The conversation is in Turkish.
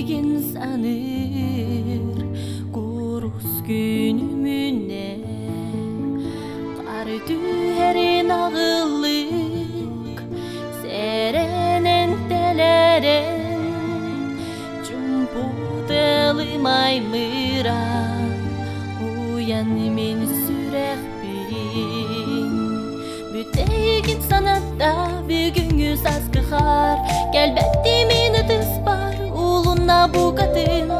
bilgin sanır Koruz günümüne. Qarı düherin ağıllık Serenen teleren Cumbu delimay mıran Uyan min sürek bin Müteygin sanatta bir within